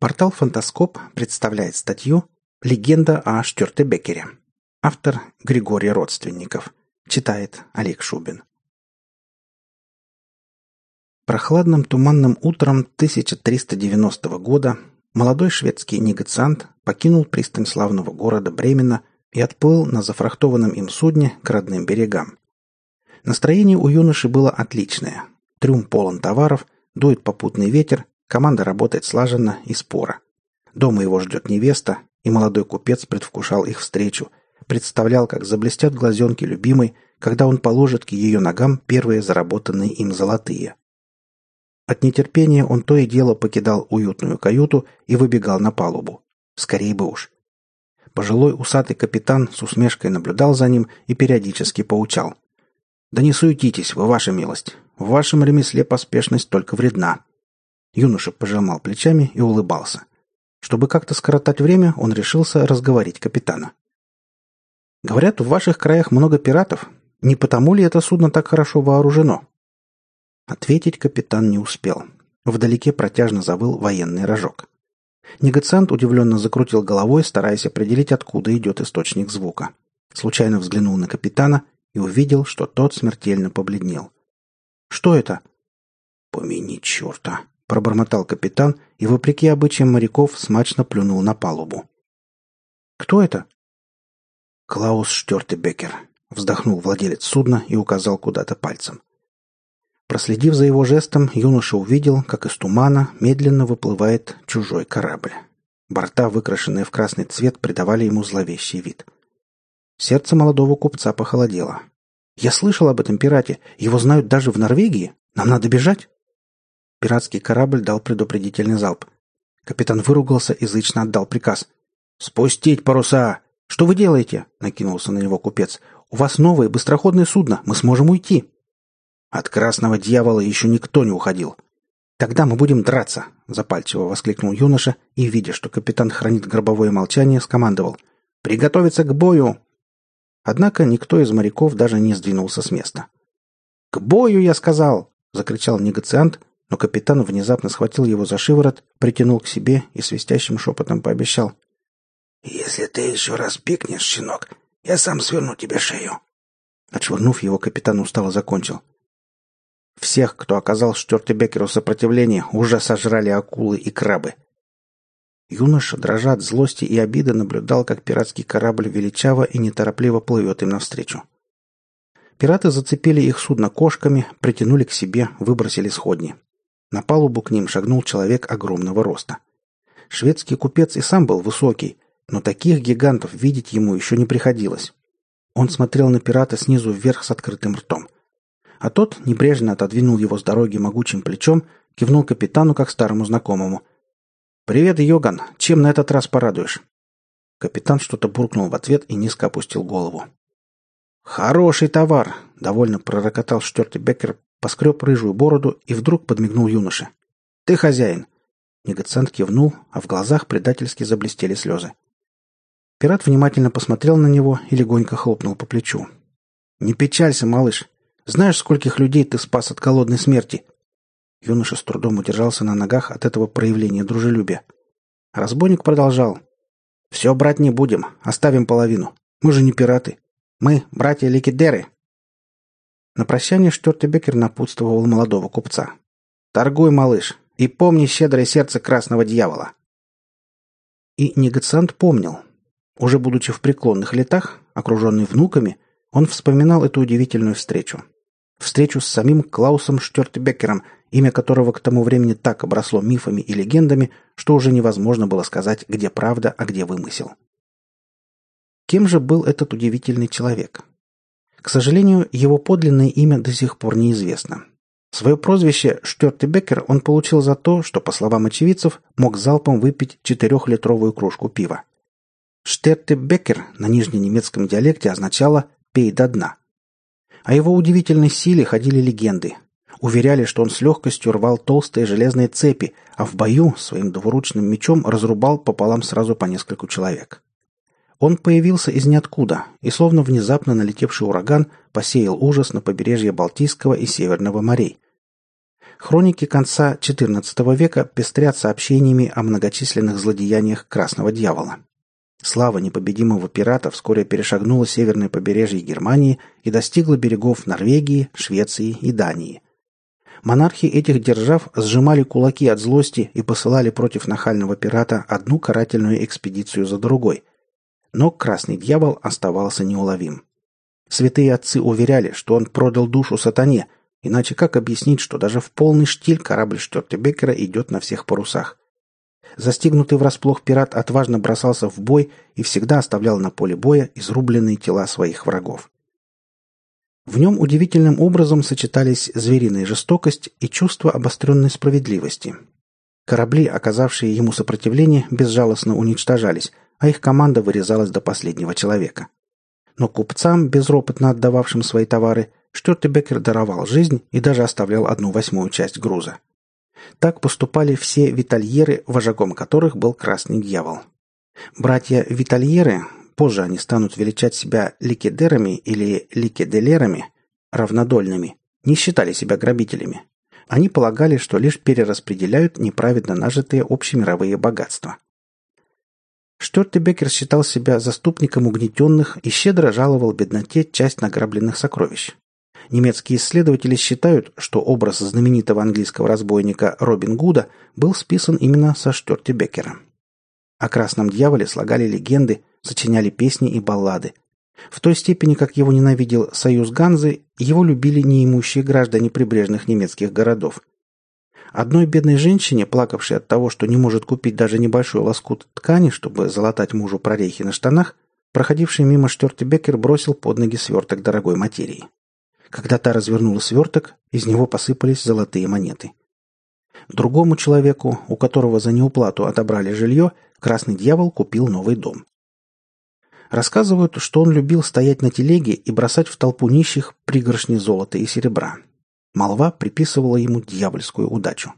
Портал «Фантаскоп» представляет статью «Легенда о Штёртебекере». Автор Григорий Родственников. Читает Олег Шубин. Прохладным туманным утром 1390 года молодой шведский негациант покинул пристань славного города Бремена и отплыл на зафрахтованном им судне к родным берегам. Настроение у юноши было отличное. Трюм полон товаров, дует попутный ветер, Команда работает слаженно и споро. Дома его ждет невеста, и молодой купец предвкушал их встречу, представлял, как заблестят глазенки любимой, когда он положит к ее ногам первые заработанные им золотые. От нетерпения он то и дело покидал уютную каюту и выбегал на палубу. Скорее бы уж. Пожилой усатый капитан с усмешкой наблюдал за ним и периодически поучал. «Да не суетитесь, вы ваша милость. В вашем ремесле поспешность только вредна. Юноша пожимал плечами и улыбался. Чтобы как-то скоротать время, он решился разговорить капитана. «Говорят, в ваших краях много пиратов. Не потому ли это судно так хорошо вооружено?» Ответить капитан не успел. Вдалеке протяжно завыл военный рожок. Негациант удивленно закрутил головой, стараясь определить, откуда идет источник звука. Случайно взглянул на капитана и увидел, что тот смертельно побледнел. «Что это?» «Помяни черта!» Пробормотал капитан и, вопреки обычаям моряков, смачно плюнул на палубу. «Кто это?» «Клаус Штёртебекер», — вздохнул владелец судна и указал куда-то пальцем. Проследив за его жестом, юноша увидел, как из тумана медленно выплывает чужой корабль. Борта, выкрашенные в красный цвет, придавали ему зловещий вид. Сердце молодого купца похолодело. «Я слышал об этом пирате. Его знают даже в Норвегии. Нам надо бежать?» Пиратский корабль дал предупредительный залп. Капитан выругался и зычно отдал приказ. «Спустить паруса!» «Что вы делаете?» — накинулся на него купец. «У вас новое быстроходное судно. Мы сможем уйти». «От красного дьявола еще никто не уходил». «Тогда мы будем драться!» — запальчиво воскликнул юноша и, видя, что капитан хранит гробовое молчание, скомандовал. «Приготовиться к бою!» Однако никто из моряков даже не сдвинулся с места. «К бою, я сказал!» — закричал негациант, но капитан внезапно схватил его за шиворот, притянул к себе и свистящим шепотом пообещал. «Если ты еще раз пикнешь, щенок, я сам сверну тебе шею». Отшвырнув его, капитан устало закончил. Всех, кто оказал Штёртебекеру сопротивление, уже сожрали акулы и крабы. Юноша, дрожа от злости и обиды, наблюдал, как пиратский корабль величаво и неторопливо плывет им навстречу. Пираты зацепили их судно кошками, притянули к себе, выбросили сходни. На палубу к ним шагнул человек огромного роста. Шведский купец и сам был высокий, но таких гигантов видеть ему еще не приходилось. Он смотрел на пирата снизу вверх с открытым ртом. А тот небрежно отодвинул его с дороги могучим плечом, кивнул капитану как старому знакомому. «Привет, Йоган! Чем на этот раз порадуешь?» Капитан что-то буркнул в ответ и низко опустил голову. «Хороший товар!» — довольно пророкотал Штёрти Беккер, поскреб рыжую бороду и вдруг подмигнул юноше. «Ты хозяин!» Негациант кивнул, а в глазах предательски заблестели слезы. Пират внимательно посмотрел на него и легонько хлопнул по плечу. «Не печалься, малыш. Знаешь, скольких людей ты спас от голодной смерти?» Юноша с трудом удержался на ногах от этого проявления дружелюбия. Разбойник продолжал. «Все брать не будем, оставим половину. Мы же не пираты. Мы — братья Ликидеры, на прощание Штёртебекер напутствовал молодого купца. «Торгуй, малыш, и помни щедрое сердце красного дьявола». И негациант помнил. Уже будучи в преклонных летах, окруженный внуками, он вспоминал эту удивительную встречу. Встречу с самим Клаусом Штёртебекером, имя которого к тому времени так обросло мифами и легендами, что уже невозможно было сказать, где правда, а где вымысел. Кем же был этот удивительный человек? К сожалению, его подлинное имя до сих пор неизвестно. Свое прозвище Штёртебекер он получил за то, что, по словам очевидцев, мог залпом выпить четырехлитровую кружку пива. Штертебекер на нижненемецком диалекте означало «пей до дна». О его удивительной силе ходили легенды. Уверяли, что он с легкостью рвал толстые железные цепи, а в бою своим двуручным мечом разрубал пополам сразу по нескольку человек. Он появился из ниоткуда, и словно внезапно налетевший ураган посеял ужас на побережье Балтийского и Северного морей. Хроники конца XIV века пестрят сообщениями о многочисленных злодеяниях Красного Дьявола. Слава непобедимого пирата вскоре перешагнула северное побережье Германии и достигла берегов Норвегии, Швеции и Дании. Монархи этих держав сжимали кулаки от злости и посылали против нахального пирата одну карательную экспедицию за другой. Но Красный Дьявол оставался неуловим. Святые отцы уверяли, что он продал душу сатане, иначе как объяснить, что даже в полный штиль корабль Штёртебекера идет на всех парусах? Застигнутый врасплох пират отважно бросался в бой и всегда оставлял на поле боя изрубленные тела своих врагов. В нем удивительным образом сочетались звериная жестокость и чувство обостренной справедливости. Корабли, оказавшие ему сопротивление, безжалостно уничтожались, а их команда вырезалась до последнего человека. Но купцам, безропотно отдававшим свои товары, Штёртебекер даровал жизнь и даже оставлял одну восьмую часть груза. Так поступали все витальеры, вожаком которых был Красный Дьявол. Братья Витальеры, позже они станут величать себя ликедерами или ликеделерами, равнодольными, не считали себя грабителями. Они полагали, что лишь перераспределяют неправедно нажитые общемировые богатства. Штёртебекер считал себя заступником угнетенных и щедро жаловал бедноте часть награбленных сокровищ. Немецкие исследователи считают, что образ знаменитого английского разбойника Робин Гуда был списан именно со Штёртебекера. О красном дьяволе слагали легенды, сочиняли песни и баллады. В той степени, как его ненавидел союз Ганзы, его любили неимущие граждане прибрежных немецких городов. Одной бедной женщине, плакавшей от того, что не может купить даже небольшой лоскут ткани, чтобы залатать мужу прорехи на штанах, проходивший мимо Штёртебекер бросил под ноги сверток дорогой материи. Когда та развернула сверток, из него посыпались золотые монеты. Другому человеку, у которого за неуплату отобрали жилье, красный дьявол купил новый дом. Рассказывают, что он любил стоять на телеге и бросать в толпу нищих пригоршни золота и серебра. Молва приписывала ему дьявольскую удачу.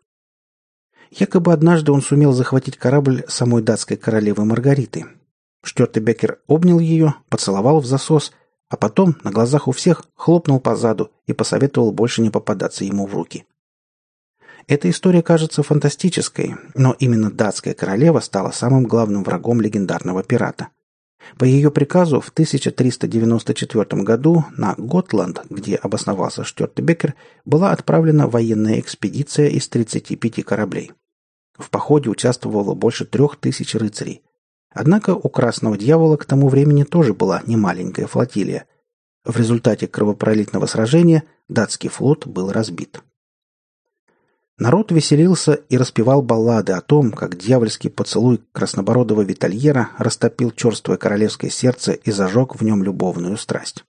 Якобы однажды он сумел захватить корабль самой датской королевы Маргариты. Штёртебекер обнял ее, поцеловал в засос а потом, на глазах у всех, хлопнул по заду и посоветовал больше не попадаться ему в руки. Эта история кажется фантастической, но именно датская королева стала самым главным врагом легендарного пирата. По ее приказу в 1394 году на Готланд, где обосновался Штёртебекер, была отправлена военная экспедиция из 35 кораблей. В походе участвовало больше трех тысяч рыцарей, Однако у Красного Дьявола к тому времени тоже была немаленькая флотилия. В результате кровопролитного сражения датский флот был разбит. Народ веселился и распевал баллады о том, как дьявольский поцелуй краснобородого витальера растопил черствое королевское сердце и зажег в нем любовную страсть.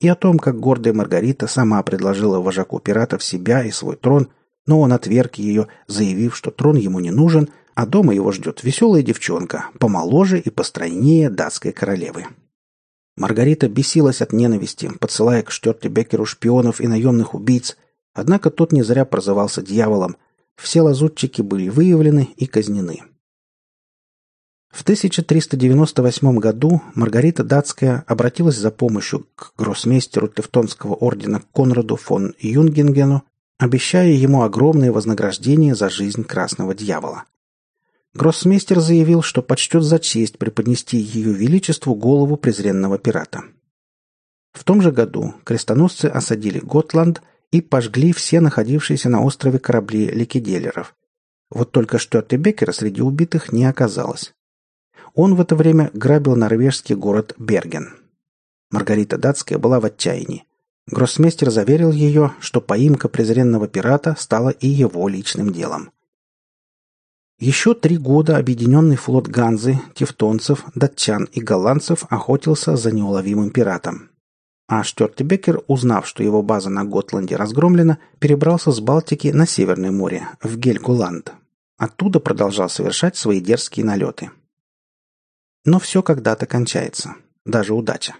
И о том, как гордая Маргарита сама предложила вожаку пиратов себя и свой трон, но он отверг ее, заявив, что трон ему не нужен – а дома его ждет веселая девчонка, помоложе и постройнее датской королевы. Маргарита бесилась от ненависти, подсылая к Штёртебекеру шпионов и наемных убийц, однако тот не зря прозывался дьяволом. Все лазутчики были выявлены и казнены. В 1398 году Маргарита Датская обратилась за помощью к гроссмейстеру Тевтонского ордена Конраду фон Юнгенгену, обещая ему огромное вознаграждение за жизнь красного дьявола. Гроссмейстер заявил, что почтет за честь преподнести ее величеству голову презренного пирата. В том же году крестоносцы осадили Готланд и пожгли все находившиеся на острове корабли ликеделеров. Вот только Штёртебекера среди убитых не оказалось. Он в это время грабил норвежский город Берген. Маргарита Датская была в отчаянии. Гроссмейстер заверил ее, что поимка презренного пирата стала и его личным делом. Еще три года объединенный флот Ганзы, тевтонцев, датчан и голландцев охотился за неуловимым пиратом. А Штёртебекер, узнав, что его база на Готланде разгромлена, перебрался с Балтики на Северное море, в Гельгуланд. Оттуда продолжал совершать свои дерзкие налеты. Но все когда-то кончается. Даже удача.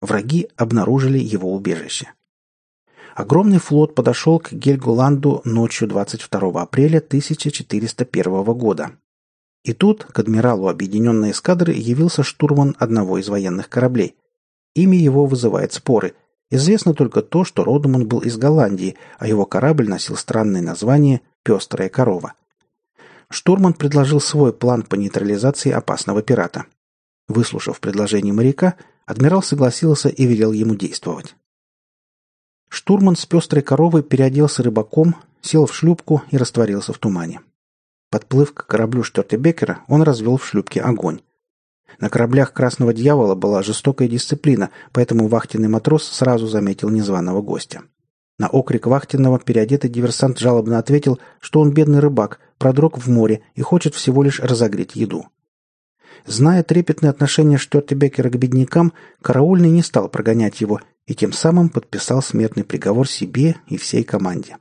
Враги обнаружили его убежище. Огромный флот подошел к Гельгуланду ночью 22 апреля 1401 года. И тут к адмиралу объединенной эскадры явился штурман одного из военных кораблей. Имя его вызывает споры. Известно только то, что родом он был из Голландии, а его корабль носил странное название «Пестрая корова». Штурман предложил свой план по нейтрализации опасного пирата. Выслушав предложение моряка, адмирал согласился и велел ему действовать. Штурман с пестрой коровой переоделся рыбаком, сел в шлюпку и растворился в тумане. Подплыв к кораблю Штёртебекера, он развел в шлюпке огонь. На кораблях Красного Дьявола была жестокая дисциплина, поэтому вахтенный матрос сразу заметил незваного гостя. На окрик вахтенного переодетый диверсант жалобно ответил, что он бедный рыбак, продрог в море и хочет всего лишь разогреть еду. Зная трепетное отношение Штёртебекера к беднякам, караульный не стал прогонять его и тем самым подписал смертный приговор себе и всей команде.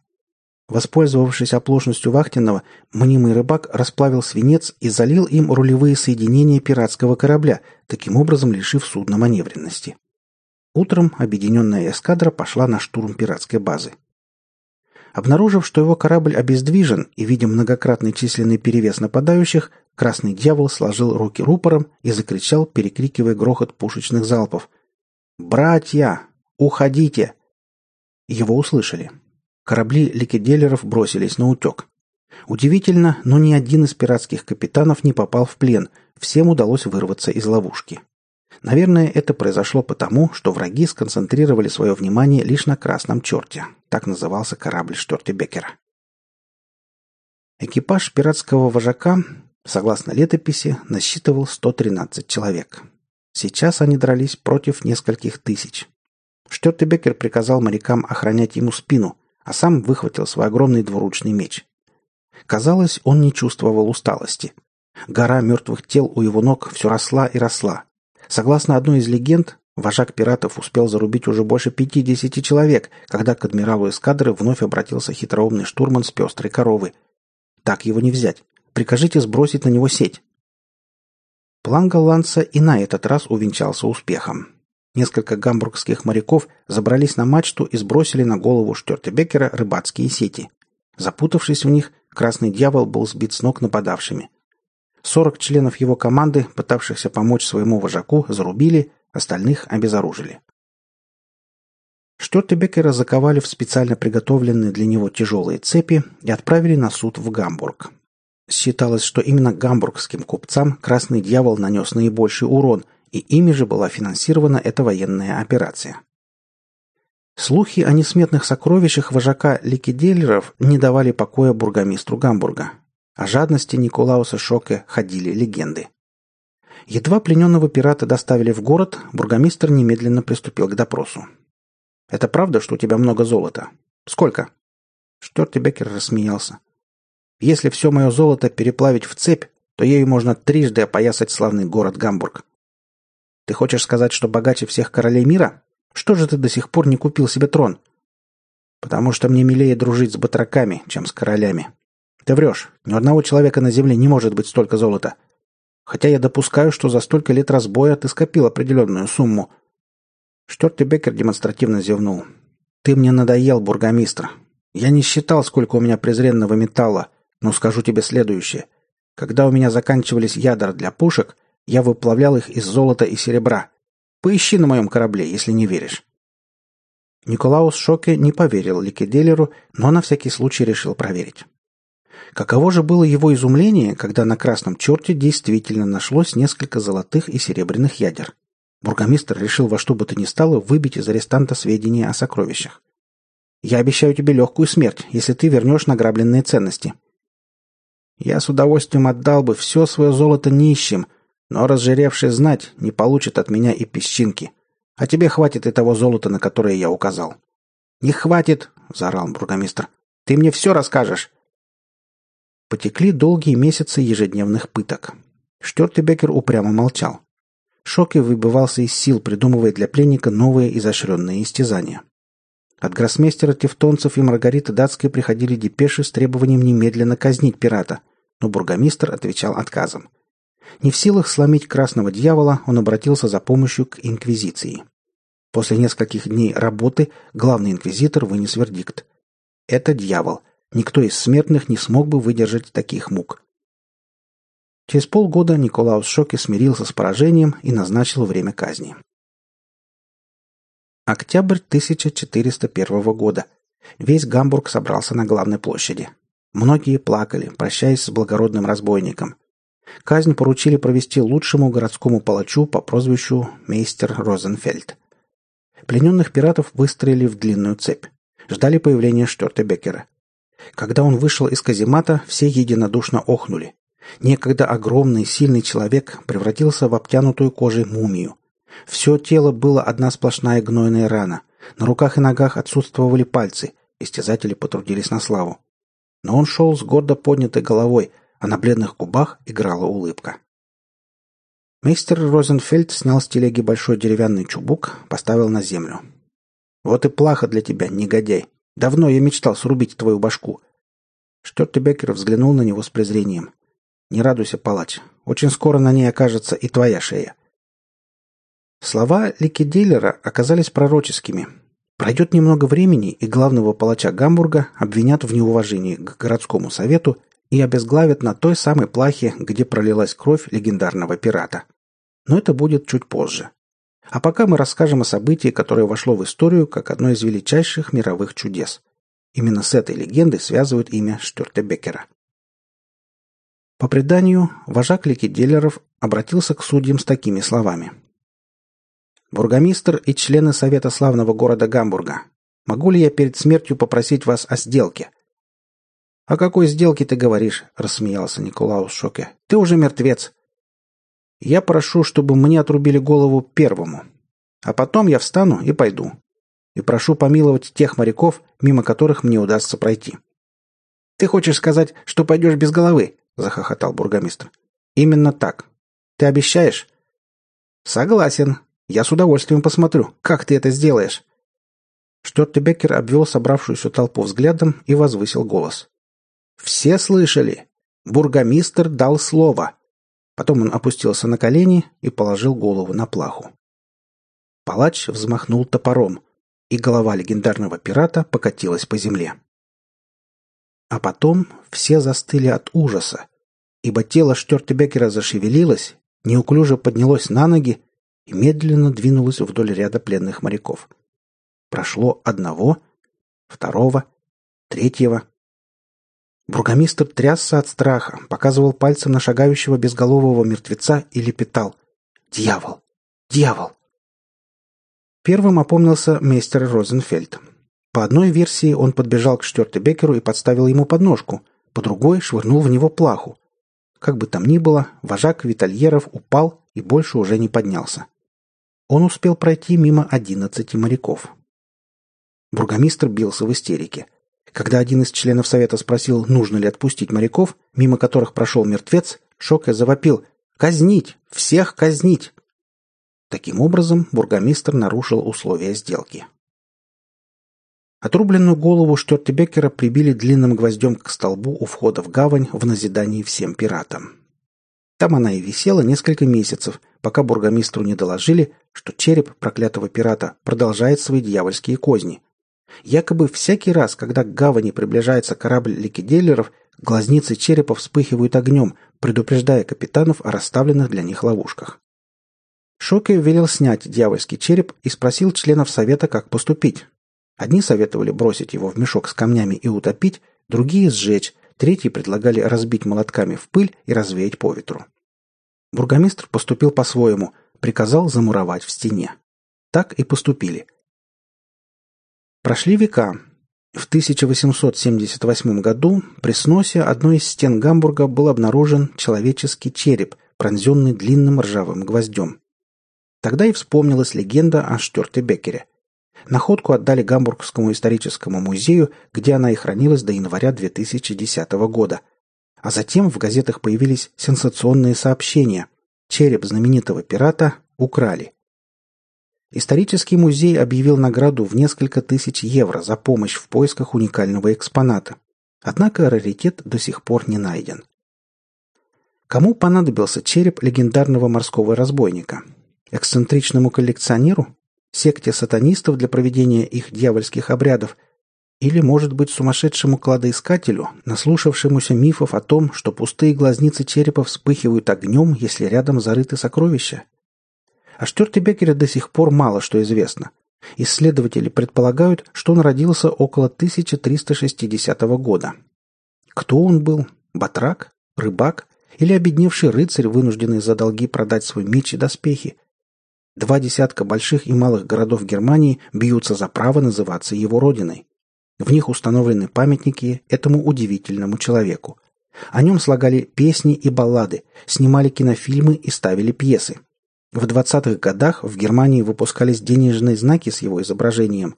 Воспользовавшись оплошностью Вахтинова, мнимый рыбак расплавил свинец и залил им рулевые соединения пиратского корабля, таким образом лишив судна маневренности. Утром объединенная эскадра пошла на штурм пиратской базы. Обнаружив, что его корабль обездвижен и видя многократный численный перевес нападающих, Красный Дьявол сложил руки рупором и закричал, перекрикивая грохот пушечных залпов. «Братья! Уходите!» Его услышали. Корабли ликеделеров бросились на утек. Удивительно, но ни один из пиратских капитанов не попал в плен, всем удалось вырваться из ловушки. Наверное, это произошло потому, что враги сконцентрировали свое внимание лишь на красном черте. Так назывался корабль Штортебекера. Экипаж пиратского вожака, согласно летописи, насчитывал 113 человек. Сейчас они дрались против нескольких тысяч. Штертебекер приказал морякам охранять ему спину, а сам выхватил свой огромный двуручный меч. Казалось, он не чувствовал усталости. Гора мертвых тел у его ног все росла и росла. Согласно одной из легенд, вожак пиратов успел зарубить уже больше пятидесяти человек, когда к адмиралу эскадры вновь обратился хитроумный штурман с пестрой коровы. Так его не взять. Прикажите сбросить на него сеть. План голландца и на этот раз увенчался успехом. Несколько гамбургских моряков забрались на мачту и сбросили на голову Штёртебекера рыбацкие сети. Запутавшись в них, Красный Дьявол был сбит с ног нападавшими. Сорок членов его команды, пытавшихся помочь своему вожаку, зарубили, остальных обезоружили. Штёртебекера заковали в специально приготовленные для него тяжелые цепи и отправили на суд в Гамбург. Считалось, что именно гамбургским купцам Красный Дьявол нанес наибольший урон – и ими же была финансирована эта военная операция. Слухи о несметных сокровищах вожака ликвиделеров не давали покоя бургомистру Гамбурга. О жадности Николауса Шоке ходили легенды. Едва плененного пирата доставили в город, бургомистр немедленно приступил к допросу. «Это правда, что у тебя много золота? Сколько?» Штёртебекер рассмеялся. «Если все мое золото переплавить в цепь, то ею можно трижды опоясать славный город Гамбург. Ты хочешь сказать, что богаче всех королей мира? Что же ты до сих пор не купил себе трон? Потому что мне милее дружить с батраками, чем с королями. Ты врешь. Ни одного человека на земле не может быть столько золота. Хотя я допускаю, что за столько лет разбоя ты скопил определенную сумму. Штёртый Беккер демонстративно зевнул. Ты мне надоел, бургомистр. Я не считал, сколько у меня презренного металла, но скажу тебе следующее. Когда у меня заканчивались ядра для пушек, я выплавлял их из золота и серебра. Поищи на моем корабле, если не веришь». Николаус Шоке не поверил Ликеделеру, но на всякий случай решил проверить. Каково же было его изумление, когда на красном черте действительно нашлось несколько золотых и серебряных ядер. Бургомистр решил во что бы то ни стало выбить из арестанта сведения о сокровищах. «Я обещаю тебе легкую смерть, если ты вернешь награбленные ценности». «Я с удовольствием отдал бы все свое золото нищим, но разжиревшая знать не получит от меня и песчинки. А тебе хватит и того золота, на которое я указал». «Не хватит!» — заорал бургомистр. «Ты мне все расскажешь!» Потекли долгие месяцы ежедневных пыток. Штёртебекер упрямо молчал. Шоке выбывался из сил, придумывая для пленника новые изощренные истязания. От гроссмейстера Тевтонцев и Маргариты Датской приходили депеши с требованием немедленно казнить пирата, но бургомистр отвечал отказом. Не в силах сломить красного дьявола, он обратился за помощью к инквизиции. После нескольких дней работы главный инквизитор вынес вердикт. Это дьявол. Никто из смертных не смог бы выдержать таких мук. Через полгода Николаус Шоке смирился с поражением и назначил время казни. Октябрь 1401 года. Весь Гамбург собрался на главной площади. Многие плакали, прощаясь с благородным разбойником. Казнь поручили провести лучшему городскому палачу по прозвищу мейстер Розенфельд. Плененных пиратов выстроили в длинную цепь. Ждали появления Штёртебекера. Когда он вышел из каземата, все единодушно охнули. Некогда огромный, сильный человек превратился в обтянутую кожей мумию. Все тело было одна сплошная гнойная рана. На руках и ногах отсутствовали пальцы. Истязатели потрудились на славу. Но он шел с гордо поднятой головой, а на бледных губах играла улыбка. Мистер Розенфельд снял с телеги большой деревянный чубук, поставил на землю. «Вот и плохо для тебя, негодяй. Давно я мечтал срубить твою башку». Штёртебекер взглянул на него с презрением. «Не радуйся, палач. Очень скоро на ней окажется и твоя шея». Слова Ликидиллера оказались пророческими. Пройдет немного времени, и главного палача Гамбурга обвинят в неуважении к городскому совету и обезглавят на той самой плахе, где пролилась кровь легендарного пирата. Но это будет чуть позже. А пока мы расскажем о событии, которое вошло в историю как одно из величайших мировых чудес. Именно с этой легендой связывают имя Штюртебекера. По преданию, вожак ликиделлеров обратился к судьям с такими словами – Бургомистр и члены Совета славного города Гамбурга. Могу ли я перед смертью попросить вас о сделке?» «О какой сделке ты говоришь?» – рассмеялся Николаус Шоке. «Ты уже мертвец». «Я прошу, чтобы мне отрубили голову первому. А потом я встану и пойду. И прошу помиловать тех моряков, мимо которых мне удастся пройти». «Ты хочешь сказать, что пойдешь без головы?» – захохотал бургомистр. «Именно так. Ты обещаешь?» «Согласен», я с удовольствием посмотрю, как ты это сделаешь». Штёртебеккер обвел собравшуюся толпу взглядом и возвысил голос. «Все слышали? Бургомистр дал слово». Потом он опустился на колени и положил голову на плаху. Палач взмахнул топором, и голова легендарного пирата покатилась по земле. А потом все застыли от ужаса, ибо тело Штёртебекера зашевелилось, неуклюже поднялось на ноги и медленно двинулась вдоль ряда пленных моряков. Прошло одного, второго, третьего. Бургомистр трясся от страха, показывал пальцем на шагающего безголового мертвеца и лепетал. «Дьявол! Дьявол!» Первым опомнился мейстер Розенфельд. По одной версии он подбежал к Штёртебекеру и подставил ему подножку, по другой швырнул в него плаху. Как бы там ни было, вожак Витальеров упал и больше уже не поднялся. Он успел пройти мимо одиннадцати моряков. Бургомистр бился в истерике. Когда один из членов совета спросил, нужно ли отпустить моряков, мимо которых прошел мертвец, Шоке завопил «Казнить! Всех казнить!» Таким образом, бургомистр нарушил условия сделки. Отрубленную голову Штёртебекера прибили длинным гвоздем к столбу у входа в гавань в назидании всем пиратам. Там она и висела несколько месяцев, пока бургомистру не доложили, что череп проклятого пирата продолжает свои дьявольские козни. Якобы всякий раз, когда к гавани приближается корабль ликвидейлеров, глазницы черепа вспыхивают огнем, предупреждая капитанов о расставленных для них ловушках. Шоке велел снять дьявольский череп и спросил членов совета, как поступить. Одни советовали бросить его в мешок с камнями и утопить, другие – сжечь, третьи предлагали разбить молотками в пыль и развеять по ветру. Бургомистр поступил по-своему, приказал замуровать в стене. Так и поступили. Прошли века. В 1878 году при сносе одной из стен Гамбурга был обнаружен человеческий череп, пронзенный длинным ржавым гвоздем. Тогда и вспомнилась легенда о Штёртебекере. Находку отдали Гамбургскому историческому музею, где она и хранилась до января 2010 года. А затем в газетах появились сенсационные сообщения. Череп знаменитого пирата украли. Исторический музей объявил награду в несколько тысяч евро за помощь в поисках уникального экспоната. Однако раритет до сих пор не найден. Кому понадобился череп легендарного морского разбойника? Эксцентричному коллекционеру? Секте сатанистов для проведения их дьявольских обрядов – или, может быть, сумасшедшему кладоискателю, наслушавшемуся мифов о том, что пустые глазницы черепа вспыхивают огнем, если рядом зарыты сокровища? О Штёртебекере до сих пор мало что известно. Исследователи предполагают, что он родился около 1360 года. Кто он был? Батрак? Рыбак? Или обедневший рыцарь, вынужденный за долги продать свой меч и доспехи? Два десятка больших и малых городов Германии бьются за право называться его родиной. В них установлены памятники этому удивительному человеку. О нем слагали песни и баллады, снимали кинофильмы и ставили пьесы. В 20-х годах в Германии выпускались денежные знаки с его изображением.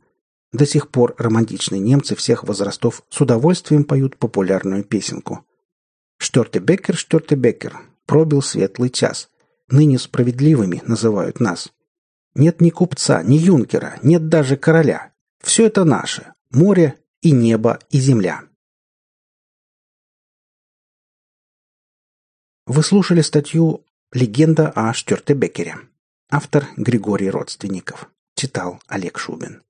До сих пор романтичные немцы всех возрастов с удовольствием поют популярную песенку. «Штёртебеккер, Штёртебеккер, пробил светлый час. Ныне справедливыми называют нас. Нет ни купца, ни юнкера, нет даже короля. Все это наше. Море и небо и земля». Вы слушали статью Легенда о Штёртебекере. Автор Григорий Родственников. Читал Олег Шубин.